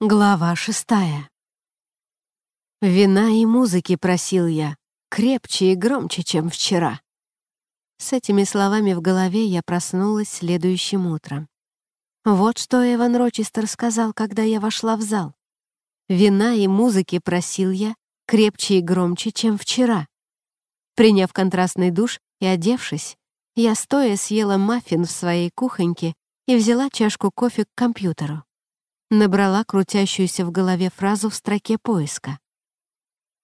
Глава шестая. Вина и музыки просил я, крепче и громче, чем вчера. С этими словами в голове я проснулась следующим утром. Вот что Эван Рочестер сказал, когда я вошла в зал. Вина и музыки просил я, крепче и громче, чем вчера. Приняв контрастный душ и одевшись, я стоя съела маффин в своей кухоньке и взяла чашку кофе к компьютеру набрала крутящуюся в голове фразу в строке поиска.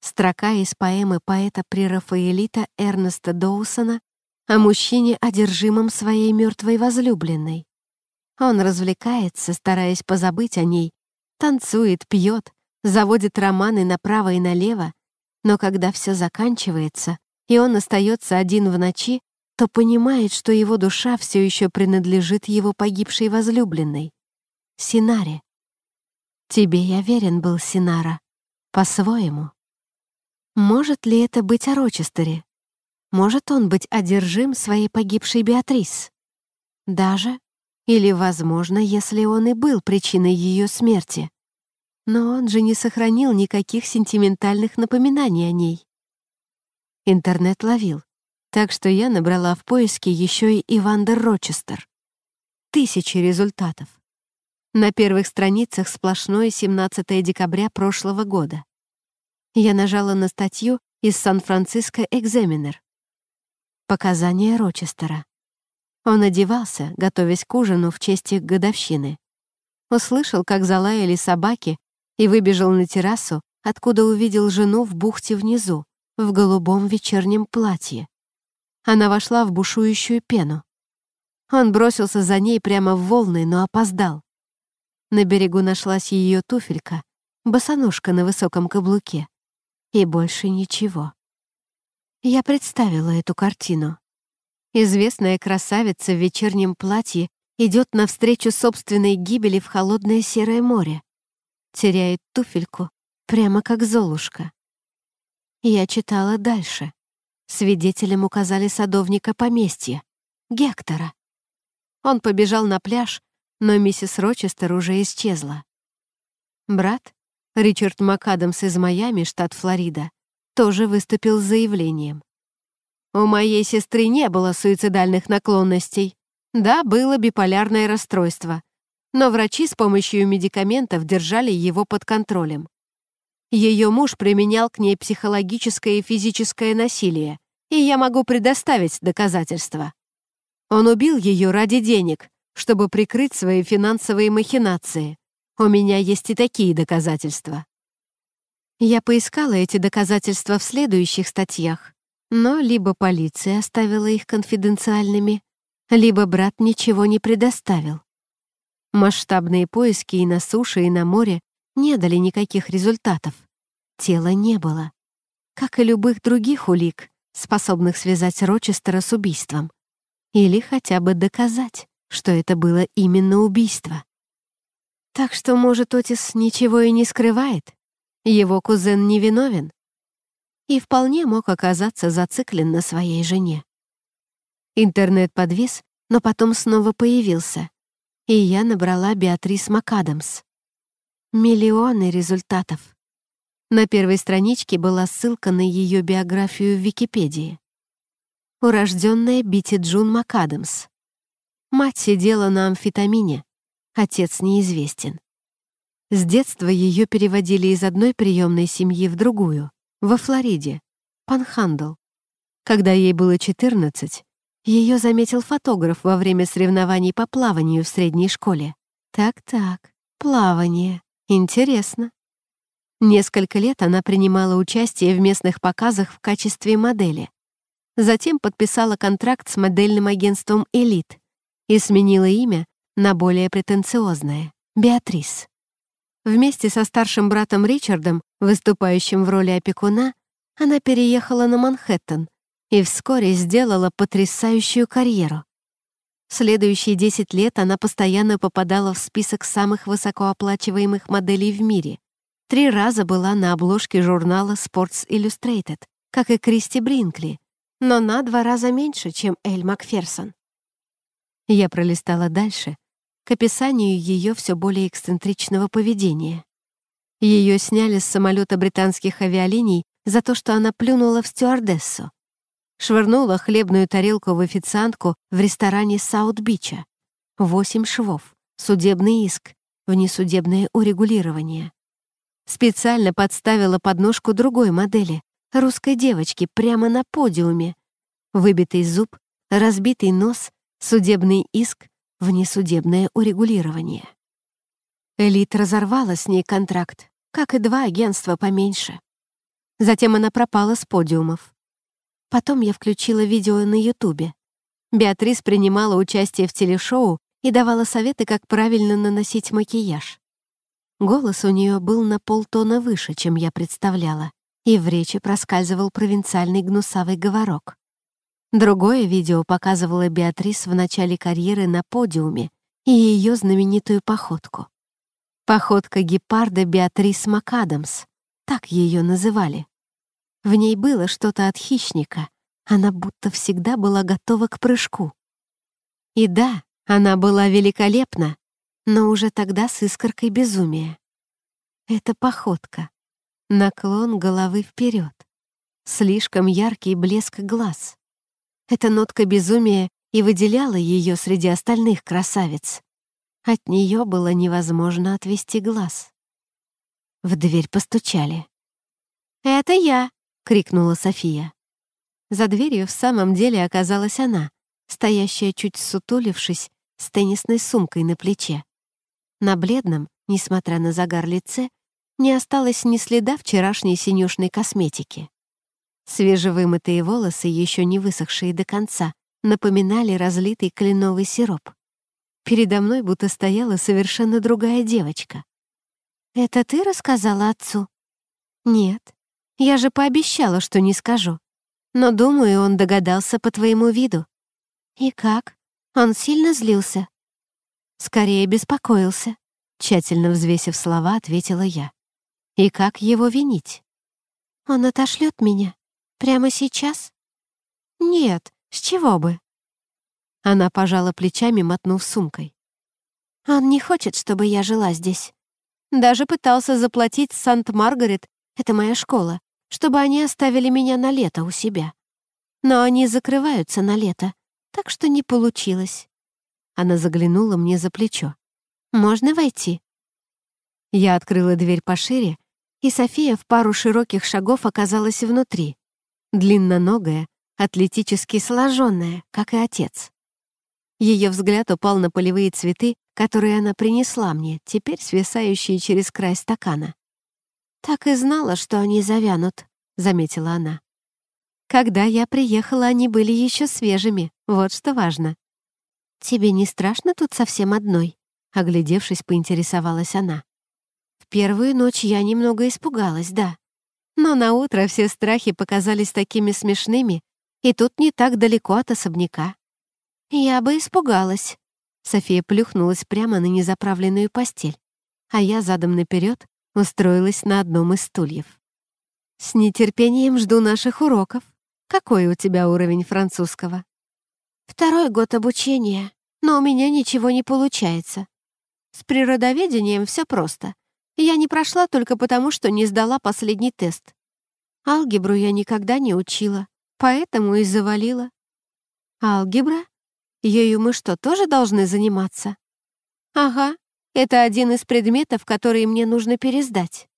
Строка из поэмы поэта прерафаэлита Эрнеста Доусона о мужчине, одержимом своей мертвой возлюбленной. Он развлекается, стараясь позабыть о ней, танцует, пьет, заводит романы направо и налево, но когда все заканчивается, и он остается один в ночи, то понимает, что его душа все еще принадлежит его погибшей возлюбленной. Синаре. Тебе я верен был, Синара, по-своему. Может ли это быть о Рочестере? Может он быть одержим своей погибшей Беатрис? Даже? Или, возможно, если он и был причиной ее смерти? Но он же не сохранил никаких сентиментальных напоминаний о ней. Интернет ловил, так что я набрала в поиске еще и Ивандер Рочестер. Тысячи результатов. На первых страницах сплошное 17 декабря прошлого года. Я нажала на статью из Сан-Франциско Экзаменер. Показания Рочестера. Он одевался, готовясь к ужину в честь их годовщины. Услышал, как залаяли собаки, и выбежал на террасу, откуда увидел жену в бухте внизу, в голубом вечернем платье. Она вошла в бушующую пену. Он бросился за ней прямо в волны, но опоздал. На берегу нашлась ее туфелька, босоножка на высоком каблуке. И больше ничего. Я представила эту картину. Известная красавица в вечернем платье идет навстречу собственной гибели в холодное серое море. Теряет туфельку, прямо как Золушка. Я читала дальше. Свидетелем указали садовника поместья, Гектора. Он побежал на пляж, но миссис Рочестер уже исчезла. Брат, Ричард МакАдамс из Майами, штат Флорида, тоже выступил с заявлением. «У моей сестры не было суицидальных наклонностей. Да, было биполярное расстройство, но врачи с помощью медикаментов держали его под контролем. Ее муж применял к ней психологическое и физическое насилие, и я могу предоставить доказательства. Он убил ее ради денег, чтобы прикрыть свои финансовые махинации. У меня есть и такие доказательства. Я поискала эти доказательства в следующих статьях, но либо полиция оставила их конфиденциальными, либо брат ничего не предоставил. Масштабные поиски и на суше, и на море не дали никаких результатов. Тела не было. Как и любых других улик, способных связать Рочестера с убийством. Или хотя бы доказать что это было именно убийство. Так что, может, Отис ничего и не скрывает? Его кузен невиновен? И вполне мог оказаться зациклен на своей жене. Интернет подвис, но потом снова появился. И я набрала Беатрис МакАдамс. Миллионы результатов. На первой страничке была ссылка на ее биографию в Википедии. Урожденная Бити Джун МакАдамс, Мать сидела на амфетамине, отец неизвестен. С детства ее переводили из одной приемной семьи в другую, во Флориде, Панхандл. Когда ей было 14, ее заметил фотограф во время соревнований по плаванию в средней школе. Так-так, плавание. Интересно. Несколько лет она принимала участие в местных показах в качестве модели. Затем подписала контракт с модельным агентством «Элит», и сменила имя на более претенциозное — Беатрис. Вместе со старшим братом Ричардом, выступающим в роли опекуна, она переехала на Манхэттен и вскоре сделала потрясающую карьеру. В следующие 10 лет она постоянно попадала в список самых высокооплачиваемых моделей в мире. Три раза была на обложке журнала Sports Illustrated, как и Кристи Бринкли, но на два раза меньше, чем Эль Макферсон. Я пролистала дальше, к описанию ее все более эксцентричного поведения. Ее сняли с самолета британских авиалиний за то, что она плюнула в стюардессу. Швырнула хлебную тарелку в официантку в ресторане Саут-Бича. Восемь швов, судебный иск, внесудебное урегулирование. Специально подставила подножку другой модели, русской девочки, прямо на подиуме. Выбитый зуб, разбитый нос, Судебный иск — внесудебное урегулирование. Элит разорвала с ней контракт, как и два агентства поменьше. Затем она пропала с подиумов. Потом я включила видео на Ютубе. Беатрис принимала участие в телешоу и давала советы, как правильно наносить макияж. Голос у нее был на полтона выше, чем я представляла, и в речи проскальзывал провинциальный гнусавый говорок. Другое видео показывало Беатрис в начале карьеры на подиуме и ее знаменитую походку. Походка гепарда Беатрис МакАдамс, так ее называли. В ней было что-то от хищника, она будто всегда была готова к прыжку. И да, она была великолепна, но уже тогда с искоркой безумия. Это походка, наклон головы вперед, слишком яркий блеск глаз. Эта нотка безумия и выделяла ее среди остальных красавиц. От нее было невозможно отвести глаз. В дверь постучали. «Это я!» — крикнула София. За дверью в самом деле оказалась она, стоящая чуть сутулившись, с теннисной сумкой на плече. На бледном, несмотря на загар лице, не осталось ни следа вчерашней синюшной косметики. Свежевымытые волосы, еще не высохшие до конца, напоминали разлитый кленовый сироп. Передо мной будто стояла совершенно другая девочка. «Это ты рассказала отцу?» «Нет. Я же пообещала, что не скажу. Но, думаю, он догадался по твоему виду». «И как? Он сильно злился?» «Скорее беспокоился», — тщательно взвесив слова, ответила я. «И как его винить?» «Он отошлет меня», «Прямо сейчас?» «Нет, с чего бы?» Она пожала плечами, мотнув сумкой. «Он не хочет, чтобы я жила здесь. Даже пытался заплатить Сант-Маргарет, это моя школа, чтобы они оставили меня на лето у себя. Но они закрываются на лето, так что не получилось». Она заглянула мне за плечо. «Можно войти?» Я открыла дверь пошире, и София в пару широких шагов оказалась внутри длинноногая, атлетически сложенная, как и отец. Ее взгляд упал на полевые цветы, которые она принесла мне, теперь свисающие через край стакана. «Так и знала, что они завянут», — заметила она. «Когда я приехала, они были еще свежими, вот что важно». «Тебе не страшно тут совсем одной?» — оглядевшись, поинтересовалась она. «В первую ночь я немного испугалась, да. Но на утро все страхи показались такими смешными, и тут не так далеко от особняка. Я бы испугалась. София плюхнулась прямо на незаправленную постель, а я задом наперед устроилась на одном из стульев. «С нетерпением жду наших уроков. Какой у тебя уровень французского?» «Второй год обучения, но у меня ничего не получается. С природоведением все просто. Я не прошла только потому, что не сдала последний тест. Алгебру я никогда не учила, поэтому и завалила. Алгебра? Ею мы что, тоже должны заниматься? Ага, это один из предметов, которые мне нужно пересдать.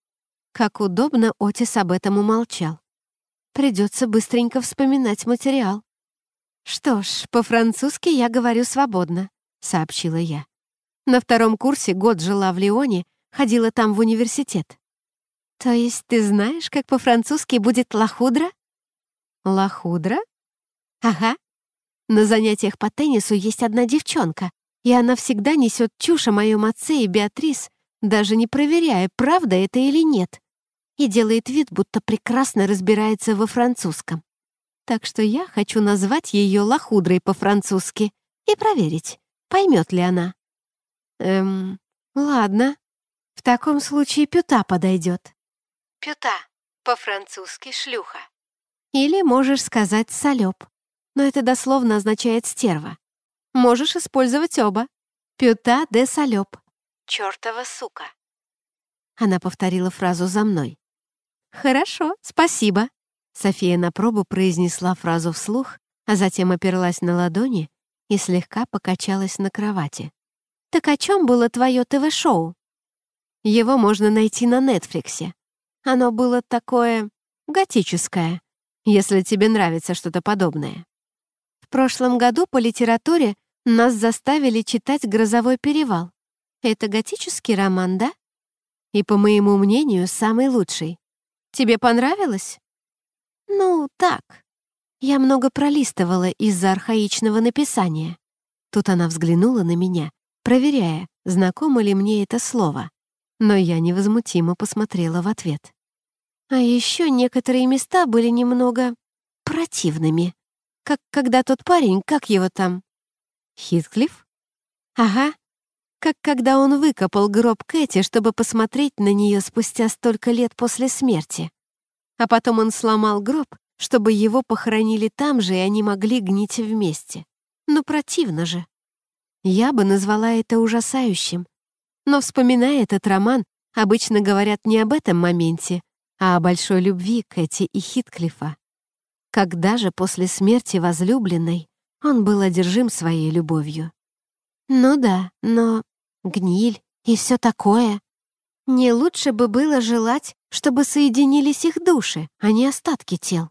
Как удобно Отис об этом умолчал. Придется быстренько вспоминать материал. «Что ж, по-французски я говорю свободно», — сообщила я. На втором курсе год жила в Лионе, ходила там в университет. «То есть ты знаешь, как по-французски будет лохудра?» «Лохудра?» «Ага. На занятиях по теннису есть одна девчонка, и она всегда несет чушь о моем отце и Беатрис, даже не проверяя, правда это или нет, и делает вид, будто прекрасно разбирается во французском. Так что я хочу назвать ее лохудрой по-французски и проверить, поймет ли она. Эм, ладно. В таком случае пюта подойдет. «Пюта», по-французски «шлюха». Или можешь сказать солёб, но это дословно означает «стерва». Можешь использовать оба. «Пюта де солёб, «Чёртова сука». Она повторила фразу за мной. «Хорошо, спасибо». София на пробу произнесла фразу вслух, а затем оперлась на ладони и слегка покачалась на кровати. «Так о чем было твое ТВ-шоу?» «Его можно найти на Нетфликсе», оно было такое готическое, если тебе нравится что-то подобное. В прошлом году по литературе нас заставили читать «Грозовой перевал». Это готический роман, да? И, по моему мнению, самый лучший. Тебе понравилось? Ну, так. Я много пролистывала из-за архаичного написания. Тут она взглянула на меня, проверяя, знакомо ли мне это слово. Но я невозмутимо посмотрела в ответ. А еще некоторые места были немного противными. Как когда тот парень, как его там? Хитклифф? Ага. Как когда он выкопал гроб Кэти, чтобы посмотреть на нее спустя столько лет после смерти. А потом он сломал гроб, чтобы его похоронили там же, и они могли гнить вместе. Ну, противно же. Я бы назвала это ужасающим. Но вспоминая этот роман, обычно говорят не об этом моменте, а о большой любви Кэти и Хитклифа. Когда же после смерти возлюбленной он был одержим своей любовью? Ну да, но гниль и все такое. Не лучше бы было желать, чтобы соединились их души, а не остатки тел.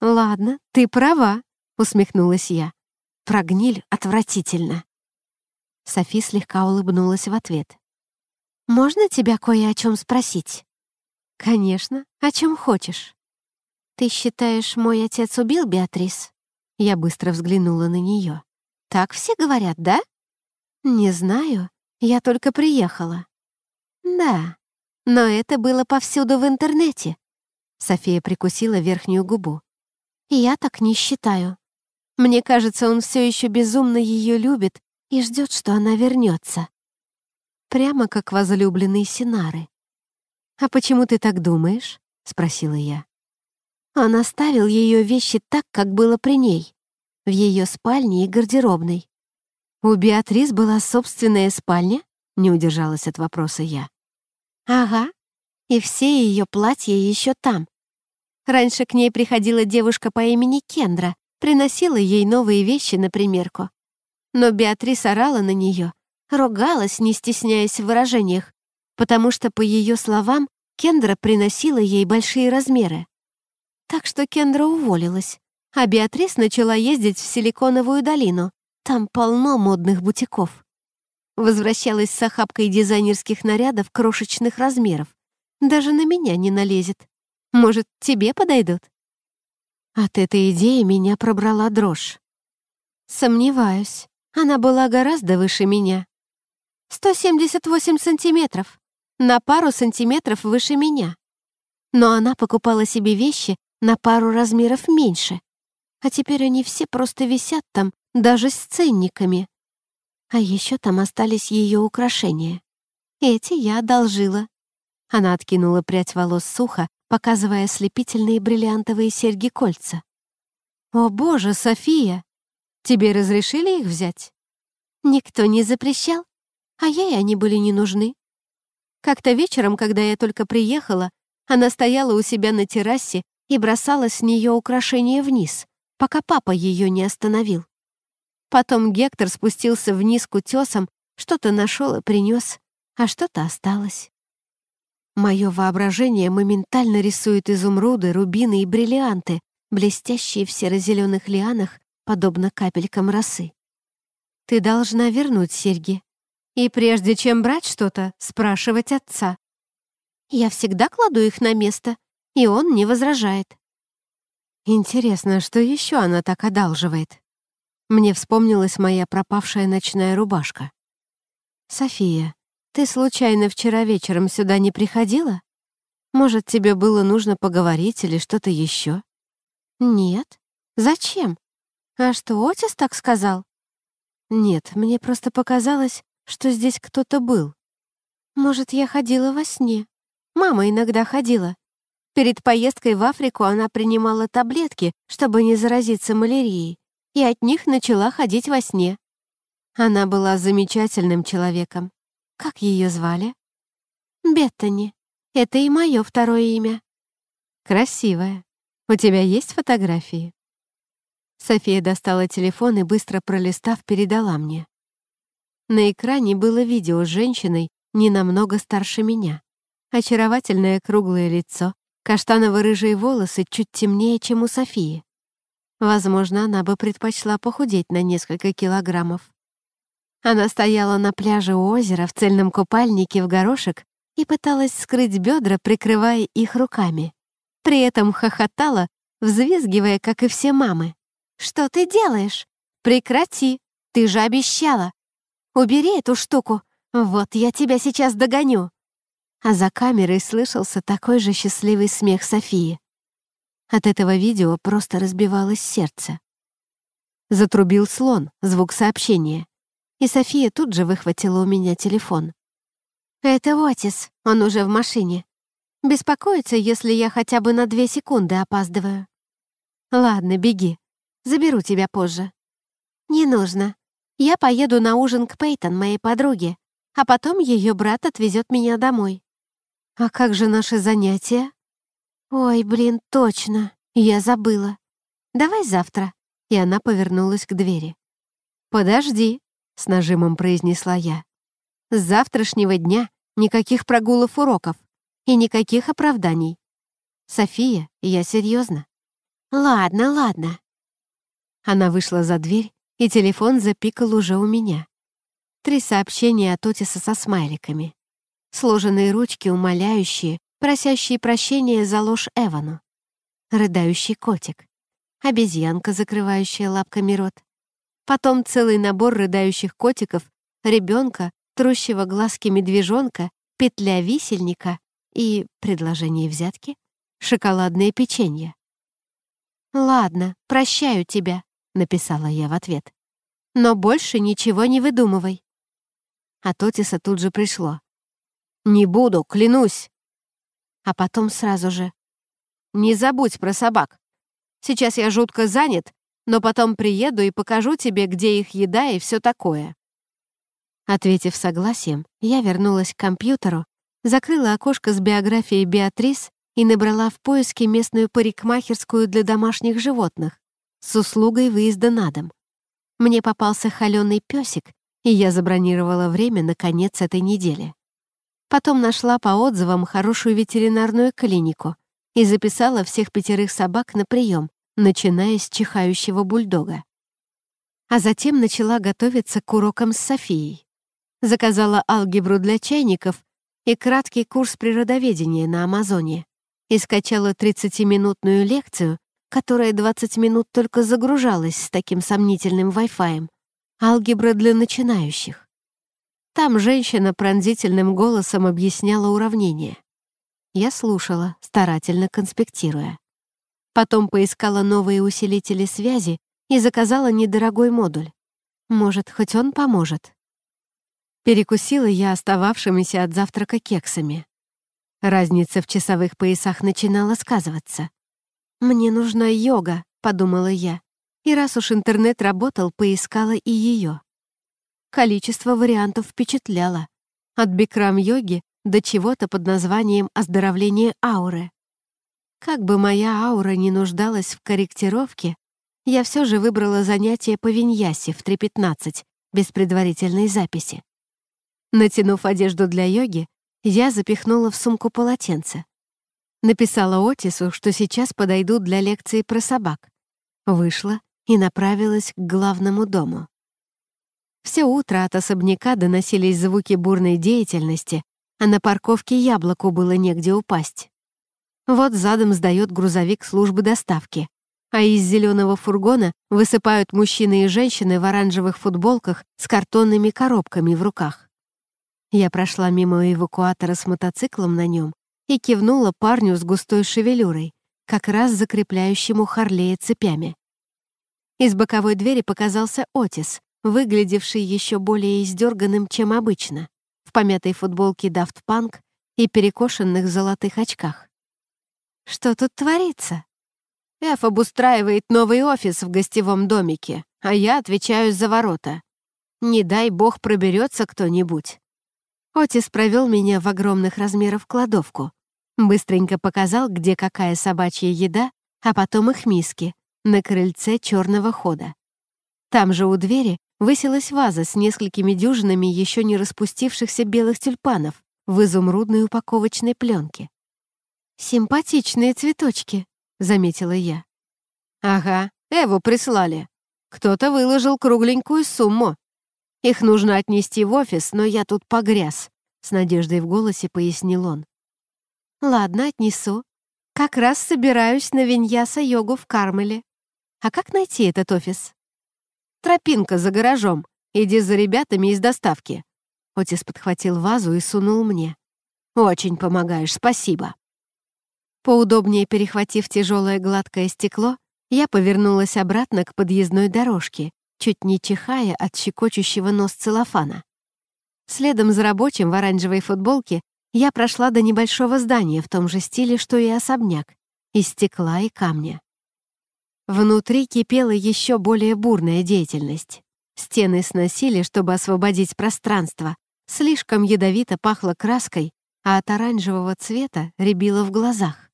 «Ладно, ты права», — усмехнулась я. «Про гниль отвратительно». Софи слегка улыбнулась в ответ. «Можно тебя кое о чем спросить?» «Конечно. О чем хочешь?» «Ты считаешь, мой отец убил Беатрис?» Я быстро взглянула на нее. «Так все говорят, да?» «Не знаю. Я только приехала». «Да. Но это было повсюду в интернете». София прикусила верхнюю губу. «Я так не считаю. Мне кажется, он все еще безумно ее любит и ждет, что она вернется. Прямо как возлюбленные Синары. «А почему ты так думаешь?» — спросила я. Он оставил ее вещи так, как было при ней, в ее спальне и гардеробной. «У Беатрис была собственная спальня?» — не удержалась от вопроса я. «Ага, и все ее платья еще там. Раньше к ней приходила девушка по имени Кендра, приносила ей новые вещи на примерку. Но Беатрис орала на нее, ругалась, не стесняясь в выражениях, потому что, по ее словам, Кендра приносила ей большие размеры. Так что Кендра уволилась, а Беатрис начала ездить в Силиконовую долину. Там полно модных бутиков. Возвращалась с охапкой дизайнерских нарядов крошечных размеров. Даже на меня не налезет. Может, тебе подойдут? От этой идеи меня пробрала дрожь. Сомневаюсь. Она была гораздо выше меня. 178 сантиметров на пару сантиметров выше меня. Но она покупала себе вещи на пару размеров меньше. А теперь они все просто висят там, даже с ценниками. А еще там остались ее украшения. Эти я одолжила. Она откинула прядь волос сухо, показывая ослепительные бриллиантовые серьги-кольца. «О боже, София! Тебе разрешили их взять?» «Никто не запрещал, а ей они были не нужны. Как-то вечером, когда я только приехала, она стояла у себя на террасе и бросала с нее украшения вниз, пока папа ее не остановил. Потом Гектор спустился вниз к утесам, что-то нашел и принес, а что-то осталось. Мое воображение моментально рисует изумруды, рубины и бриллианты, блестящие в серо-зеленых лианах, подобно капелькам росы. «Ты должна вернуть серьги», и прежде чем брать что-то, спрашивать отца. Я всегда кладу их на место, и он не возражает. Интересно, что еще она так одалживает? Мне вспомнилась моя пропавшая ночная рубашка. «София, ты случайно вчера вечером сюда не приходила? Может, тебе было нужно поговорить или что-то еще? «Нет. Зачем? А что, отец так сказал?» «Нет, мне просто показалось, что здесь кто-то был. Может, я ходила во сне? Мама иногда ходила. Перед поездкой в Африку она принимала таблетки, чтобы не заразиться малярией, и от них начала ходить во сне. Она была замечательным человеком. Как ее звали? Беттани. Это и мое второе имя. Красивая. У тебя есть фотографии? София достала телефон и, быстро пролистав, передала мне. На экране было видео с женщиной, не намного старше меня. Очаровательное круглое лицо, каштаново-рыжие волосы чуть темнее, чем у Софии. Возможно, она бы предпочла похудеть на несколько килограммов. Она стояла на пляже у озера в цельном купальнике в горошек и пыталась скрыть бедра, прикрывая их руками. При этом хохотала, взвизгивая, как и все мамы. «Что ты делаешь? Прекрати! Ты же обещала! Убери эту штуку! Вот я тебя сейчас догоню!» А за камерой слышался такой же счастливый смех Софии. От этого видео просто разбивалось сердце. Затрубил слон, звук сообщения. И София тут же выхватила у меня телефон. «Это Отис, он уже в машине. Беспокоится, если я хотя бы на две секунды опаздываю». «Ладно, беги. Заберу тебя позже». «Не нужно. Я поеду на ужин к Пейтон, моей подруге, а потом ее брат отвезет меня домой. А как же наши занятия? Ой, блин, точно, я забыла. Давай завтра. И она повернулась к двери. Подожди, с нажимом произнесла я. С завтрашнего дня никаких прогулов уроков и никаких оправданий. София, я серьезно. Ладно, ладно. Она вышла за дверь, и телефон запикал уже у меня. Три сообщения от Отиса со смайликами. Сложенные ручки, умоляющие, просящие прощения за ложь Эвану. Рыдающий котик. Обезьянка, закрывающая лапками рот. Потом целый набор рыдающих котиков, ребенка, трущего глазки медвежонка, петля висельника и, предложение взятки, шоколадное печенье. «Ладно, прощаю тебя», — написала я в ответ но больше ничего не выдумывай». От Отиса тут же пришло. «Не буду, клянусь!» А потом сразу же. «Не забудь про собак. Сейчас я жутко занят, но потом приеду и покажу тебе, где их еда и все такое». Ответив согласием, я вернулась к компьютеру, закрыла окошко с биографией Беатрис и набрала в поиске местную парикмахерскую для домашних животных с услугой выезда на дом. Мне попался холеный песик, и я забронировала время на конец этой недели. Потом нашла по отзывам хорошую ветеринарную клинику и записала всех пятерых собак на прием, начиная с чихающего бульдога. А затем начала готовиться к урокам с Софией. Заказала алгебру для чайников и краткий курс природоведения на Амазоне и скачала 30-минутную лекцию которая 20 минут только загружалась с таким сомнительным Wi-Fi, алгебра для начинающих. Там женщина пронзительным голосом объясняла уравнение. Я слушала, старательно конспектируя. Потом поискала новые усилители связи и заказала недорогой модуль. Может, хоть он поможет. Перекусила я остававшимися от завтрака кексами. Разница в часовых поясах начинала сказываться. «Мне нужна йога», — подумала я. И раз уж интернет работал, поискала и ее. Количество вариантов впечатляло. От бикрам-йоги до чего-то под названием «оздоровление ауры». Как бы моя аура не нуждалась в корректировке, я все же выбрала занятие по виньясе в 3.15, без предварительной записи. Натянув одежду для йоги, я запихнула в сумку полотенце. Написала Отису, что сейчас подойдут для лекции про собак. Вышла и направилась к главному дому. Все утро от особняка доносились звуки бурной деятельности, а на парковке яблоку было негде упасть. Вот задом сдает грузовик службы доставки, а из зеленого фургона высыпают мужчины и женщины в оранжевых футболках с картонными коробками в руках. Я прошла мимо эвакуатора с мотоциклом на нем и кивнула парню с густой шевелюрой, как раз закрепляющему Харлея цепями. Из боковой двери показался Отис, выглядевший еще более издерганным, чем обычно, в помятой футболке Дафт Панк и перекошенных золотых очках. «Что тут творится?» «Эф обустраивает новый офис в гостевом домике, а я отвечаю за ворота. Не дай бог проберется кто-нибудь». Отис провел меня в огромных размеров кладовку, Быстренько показал, где какая собачья еда, а потом их миски, на крыльце черного хода. Там же у двери высилась ваза с несколькими дюжинами еще не распустившихся белых тюльпанов в изумрудной упаковочной пленке. «Симпатичные цветочки», — заметила я. «Ага, Эву прислали. Кто-то выложил кругленькую сумму. Их нужно отнести в офис, но я тут погряз», — с надеждой в голосе пояснил он. «Ладно, отнесу. Как раз собираюсь на виньяса-йогу в Кармеле. А как найти этот офис?» «Тропинка за гаражом. Иди за ребятами из доставки». Отис подхватил вазу и сунул мне. «Очень помогаешь, спасибо». Поудобнее перехватив тяжелое гладкое стекло, я повернулась обратно к подъездной дорожке, чуть не чихая от щекочущего нос целлофана. Следом за рабочим в оранжевой футболке я прошла до небольшого здания в том же стиле, что и особняк, из стекла и камня. Внутри кипела еще более бурная деятельность. Стены сносили, чтобы освободить пространство. Слишком ядовито пахло краской, а от оранжевого цвета рябило в глазах.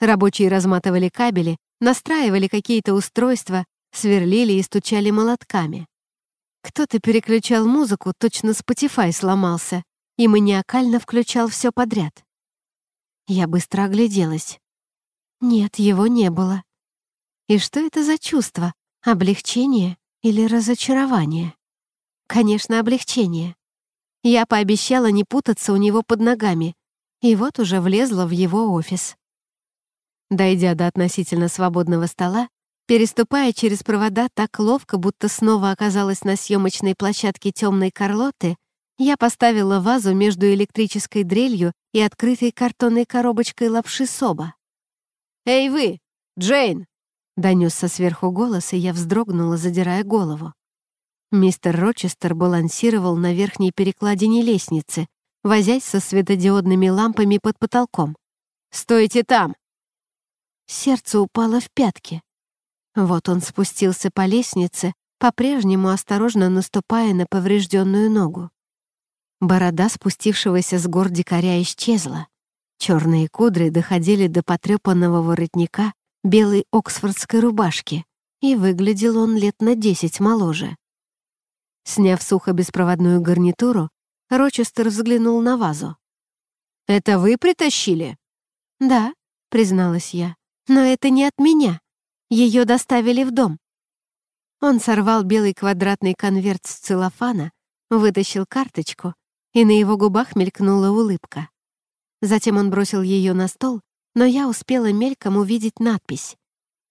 Рабочие разматывали кабели, настраивали какие-то устройства, сверлили и стучали молотками. Кто-то переключал музыку, точно Spotify сломался, и маниакально включал все подряд. Я быстро огляделась. Нет, его не было. И что это за чувство? Облегчение или разочарование? Конечно, облегчение. Я пообещала не путаться у него под ногами, и вот уже влезла в его офис. Дойдя до относительно свободного стола, переступая через провода так ловко, будто снова оказалась на съемочной площадке темной Карлоты, я поставила вазу между электрической дрелью и открытой картонной коробочкой лапши соба. «Эй вы, Джейн!» — донесся сверху голос, и я вздрогнула, задирая голову. Мистер Рочестер балансировал на верхней перекладине лестницы, возясь со светодиодными лампами под потолком. «Стойте там!» Сердце упало в пятки. Вот он спустился по лестнице, по-прежнему осторожно наступая на поврежденную ногу. Борода спустившегося с гор дикаря исчезла. Черные кудры доходили до потрепанного воротника белой оксфордской рубашки, и выглядел он лет на десять моложе. Сняв сухо беспроводную гарнитуру, Рочестер взглянул на вазу. «Это вы притащили?» «Да», — призналась я, — «но это не от меня. Ее доставили в дом». Он сорвал белый квадратный конверт с целлофана, вытащил карточку — и на его губах мелькнула улыбка. Затем он бросил ее на стол, но я успела мельком увидеть надпись.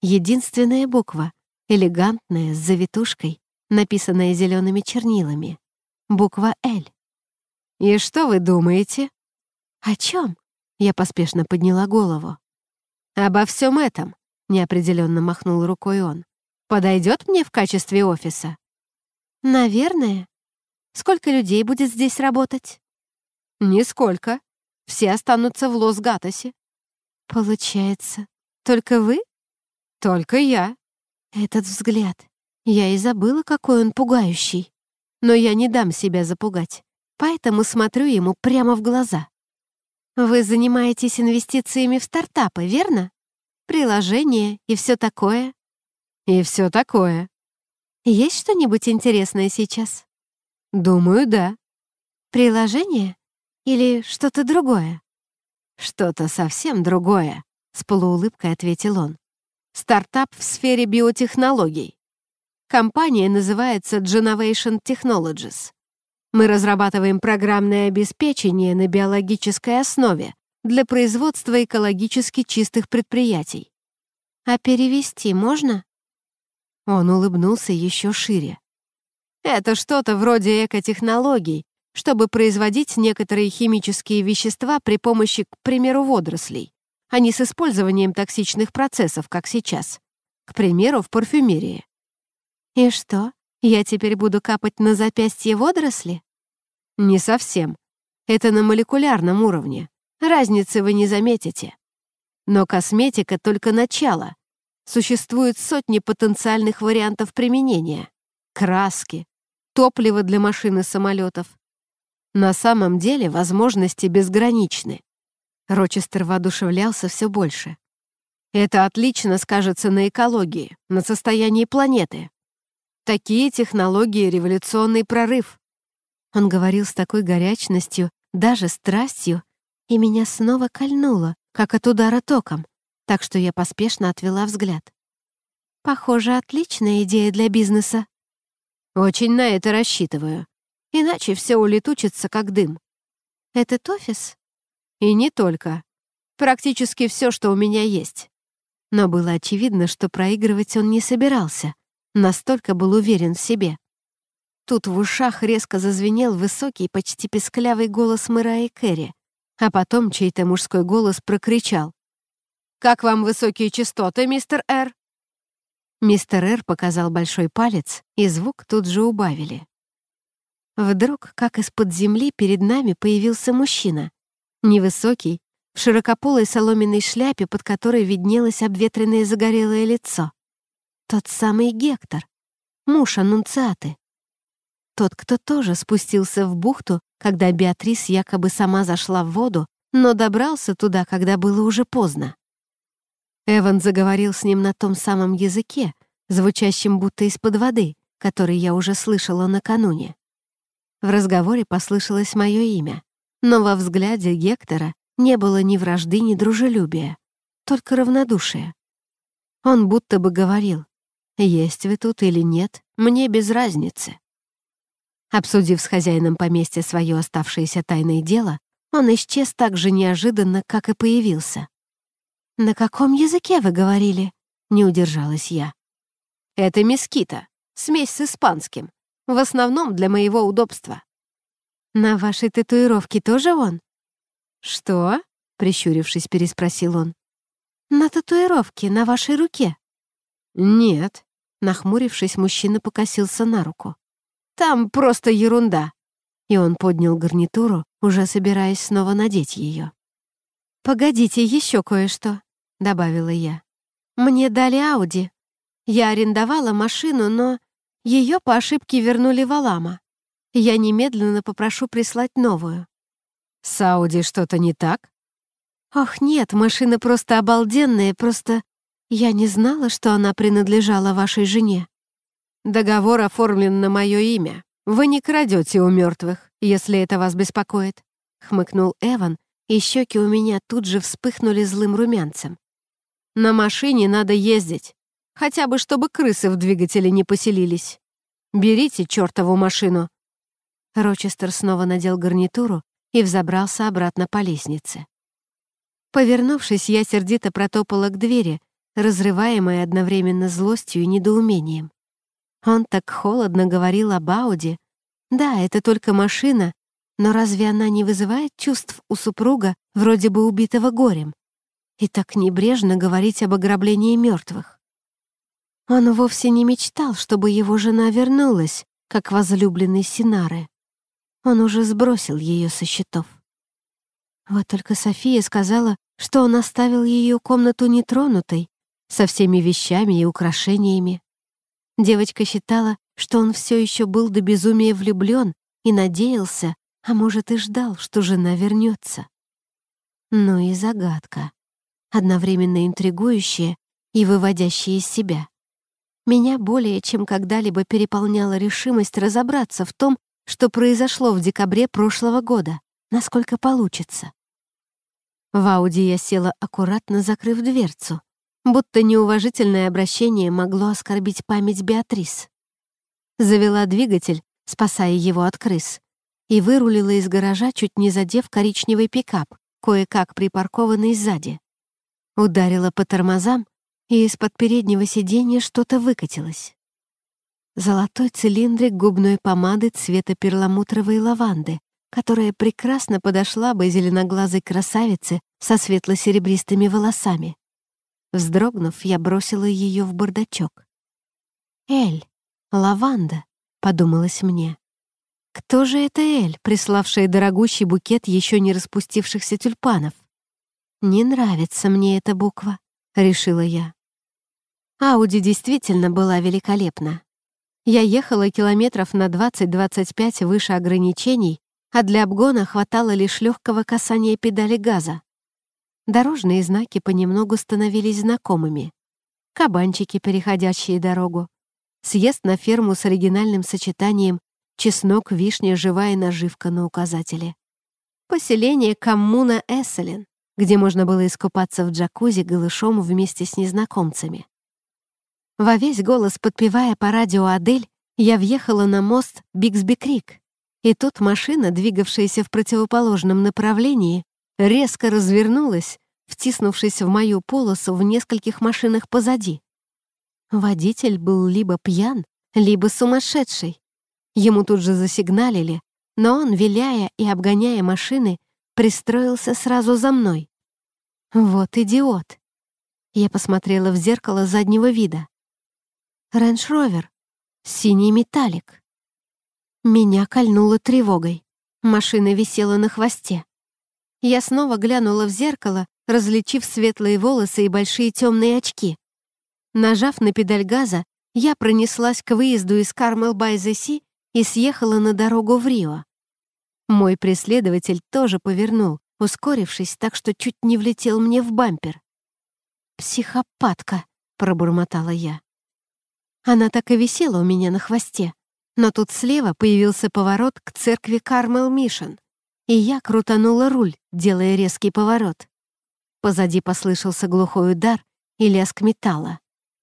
Единственная буква, элегантная, с завитушкой, написанная зелеными чернилами. Буква «Л». «И что вы думаете?» «О чем? Я поспешно подняла голову. «Обо всем этом», — неопределенно махнул рукой он. «Подойдет мне в качестве офиса?» «Наверное», Сколько людей будет здесь работать?» «Нисколько. Все останутся в Лос-Гатосе». «Получается, только вы?» «Только я». Этот взгляд. Я и забыла, какой он пугающий. Но я не дам себя запугать, поэтому смотрю ему прямо в глаза. «Вы занимаетесь инвестициями в стартапы, верно? Приложения и все такое?» «И все такое». «Есть что-нибудь интересное сейчас?» Думаю, да. Приложение? Или что-то другое? Что-то совсем другое, с полуулыбкой ответил он. Стартап в сфере биотехнологий. Компания называется Genovation Technologies. Мы разрабатываем программное обеспечение на биологической основе для производства экологически чистых предприятий. А перевести можно? Он улыбнулся еще шире. Это что-то вроде экотехнологий, чтобы производить некоторые химические вещества при помощи, к примеру, водорослей, а не с использованием токсичных процессов, как сейчас. К примеру, в парфюмерии. И что, я теперь буду капать на запястье водоросли? Не совсем. Это на молекулярном уровне. Разницы вы не заметите. Но косметика — только начало. Существуют сотни потенциальных вариантов применения. Краски, топливо для машин и самолетов. На самом деле возможности безграничны. Рочестер воодушевлялся все больше. Это отлично скажется на экологии, на состоянии планеты. Такие технологии — революционный прорыв. Он говорил с такой горячностью, даже страстью, и меня снова кольнуло, как от удара током, так что я поспешно отвела взгляд. «Похоже, отличная идея для бизнеса», очень на это рассчитываю. Иначе все улетучится, как дым. Этот офис? И не только. Практически все, что у меня есть. Но было очевидно, что проигрывать он не собирался. Настолько был уверен в себе. Тут в ушах резко зазвенел высокий, почти песклявый голос Мэра и Кэрри, а потом чей-то мужской голос прокричал. «Как вам высокие частоты, мистер Р?» Мистер Р показал большой палец, и звук тут же убавили. Вдруг, как из-под земли, перед нами появился мужчина. Невысокий, в широкополой соломенной шляпе, под которой виднелось обветренное загорелое лицо. Тот самый Гектор, муж Аннунциаты. Тот, кто тоже спустился в бухту, когда Беатрис якобы сама зашла в воду, но добрался туда, когда было уже поздно. Эван заговорил с ним на том самом языке, звучащем будто из-под воды, который я уже слышала накануне. В разговоре послышалось мое имя, но во взгляде Гектора не было ни вражды, ни дружелюбия, только равнодушие. Он будто бы говорил, «Есть вы тут или нет, мне без разницы». Обсудив с хозяином поместья свое оставшееся тайное дело, он исчез так же неожиданно, как и появился. «На каком языке вы говорили?» — не удержалась я. «Это мескита, смесь с испанским, в основном для моего удобства». «На вашей татуировке тоже он?» «Что?» — прищурившись, переспросил он. «На татуировке, на вашей руке?» «Нет», — нахмурившись, мужчина покосился на руку. «Там просто ерунда». И он поднял гарнитуру, уже собираясь снова надеть ее. «Погодите, еще кое-что», — добавила я. «Мне дали Ауди. Я арендовала машину, но ее по ошибке вернули в Алама. Я немедленно попрошу прислать новую». «С Ауди что-то не так?» «Ох, нет, машина просто обалденная, просто я не знала, что она принадлежала вашей жене». «Договор оформлен на мое имя. Вы не крадете у мертвых, если это вас беспокоит», — хмыкнул Эван, и щеки у меня тут же вспыхнули злым румянцем. «На машине надо ездить, хотя бы чтобы крысы в двигателе не поселились. Берите чертову машину!» Рочестер снова надел гарнитуру и взобрался обратно по лестнице. Повернувшись, я сердито протопала к двери, разрываемая одновременно злостью и недоумением. Он так холодно говорил об Ауди. Да, это только машина, но разве она не вызывает чувств у супруга, вроде бы убитого горем? И так небрежно говорить об ограблении мертвых. Он вовсе не мечтал, чтобы его жена вернулась, как возлюбленный Синары. Он уже сбросил ее со счетов. Вот только София сказала, что он оставил ее комнату нетронутой, со всеми вещами и украшениями. Девочка считала, что он все еще был до безумия влюблен и надеялся, а может, и ждал, что жена вернется. Ну и загадка, одновременно интригующая и выводящая из себя. Меня более чем когда-либо переполняла решимость разобраться в том, что произошло в декабре прошлого года, насколько получится. В Ауди я села, аккуратно закрыв дверцу, будто неуважительное обращение могло оскорбить память Беатрис. Завела двигатель, спасая его от крыс, и вырулила из гаража, чуть не задев коричневый пикап, кое-как припаркованный сзади. Ударила по тормозам, и из-под переднего сиденья что-то выкатилось. Золотой цилиндрик губной помады цвета перламутровой лаванды, которая прекрасно подошла бы зеленоглазой красавице со светло-серебристыми волосами. Вздрогнув, я бросила ее в бардачок. «Эль, лаванда», — подумалось мне. Кто же это Эль, приславшая дорогущий букет еще не распустившихся тюльпанов? «Не нравится мне эта буква», — решила я. Ауди действительно была великолепна. Я ехала километров на 20-25 выше ограничений, а для обгона хватало лишь легкого касания педали газа. Дорожные знаки понемногу становились знакомыми. Кабанчики, переходящие дорогу. Съезд на ферму с оригинальным сочетанием Чеснок, вишня, живая наживка на указателе. Поселение коммуна Эсселин, где можно было искупаться в джакузи голышом вместе с незнакомцами. Во весь голос, подпевая по радио «Адель», я въехала на мост Биксби-Крик, и тут машина, двигавшаяся в противоположном направлении, резко развернулась, втиснувшись в мою полосу в нескольких машинах позади. Водитель был либо пьян, либо сумасшедший. Ему тут же засигналили, но он, виляя и обгоняя машины, пристроился сразу за мной. «Вот идиот!» Я посмотрела в зеркало заднего вида. «Рэндж-ровер. Синий металлик». Меня кольнуло тревогой. Машина висела на хвосте. Я снова глянула в зеркало, различив светлые волосы и большие темные очки. Нажав на педаль газа, я пронеслась к выезду из Кармел-Бай-Зеси и съехала на дорогу в Рио. Мой преследователь тоже повернул, ускорившись так, что чуть не влетел мне в бампер. «Психопатка», — пробормотала я. Она так и висела у меня на хвосте, но тут слева появился поворот к церкви Кармел Мишен, и я крутанула руль, делая резкий поворот. Позади послышался глухой удар и лязг металла.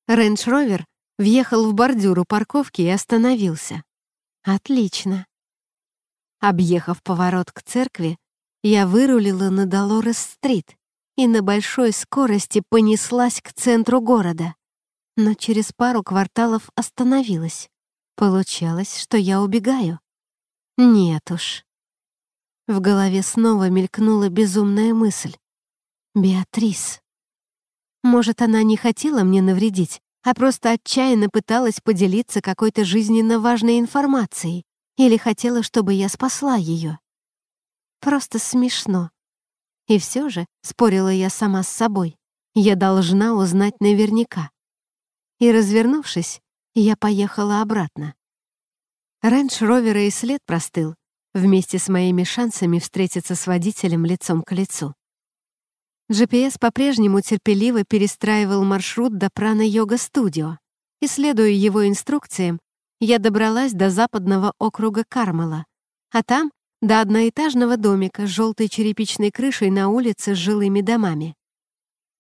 Рейндж-ровер въехал в бордюру парковки и остановился. Отлично. Объехав поворот к церкви, я вырулила на Долорес-стрит и на большой скорости понеслась к центру города. Но через пару кварталов остановилась. Получалось, что я убегаю. Нет уж. В голове снова мелькнула безумная мысль. «Беатрис». Может, она не хотела мне навредить, а просто отчаянно пыталась поделиться какой-то жизненно важной информацией или хотела, чтобы я спасла ее. Просто смешно. И все же, спорила я сама с собой, я должна узнать наверняка. И, развернувшись, я поехала обратно. Раньше ровера и след простыл, вместе с моими шансами встретиться с водителем лицом к лицу. GPS по-прежнему терпеливо перестраивал маршрут до прана-йога-студио, и, следуя его инструкциям, я добралась до западного округа Кармала, а там — до одноэтажного домика с желтой черепичной крышей на улице с жилыми домами.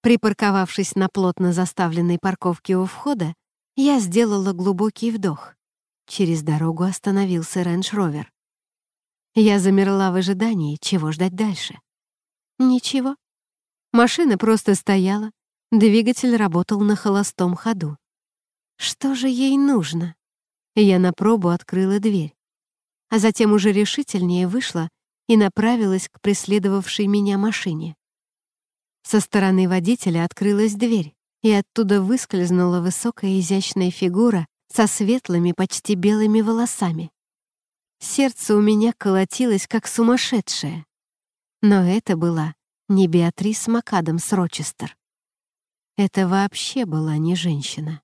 Припарковавшись на плотно заставленной парковке у входа, я сделала глубокий вдох. Через дорогу остановился рейндж-ровер. Я замерла в ожидании, чего ждать дальше. Ничего. Машина просто стояла, двигатель работал на холостом ходу. Что же ей нужно? Я на пробу открыла дверь, а затем уже решительнее вышла и направилась к преследовавшей меня машине. Со стороны водителя открылась дверь, и оттуда выскользнула высокая изящная фигура со светлыми, почти белыми волосами. Сердце у меня колотилось, как сумасшедшее. Но это была не Беатрис Макадамс Рочестер. Это вообще была не женщина.